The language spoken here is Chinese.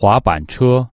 滑板车。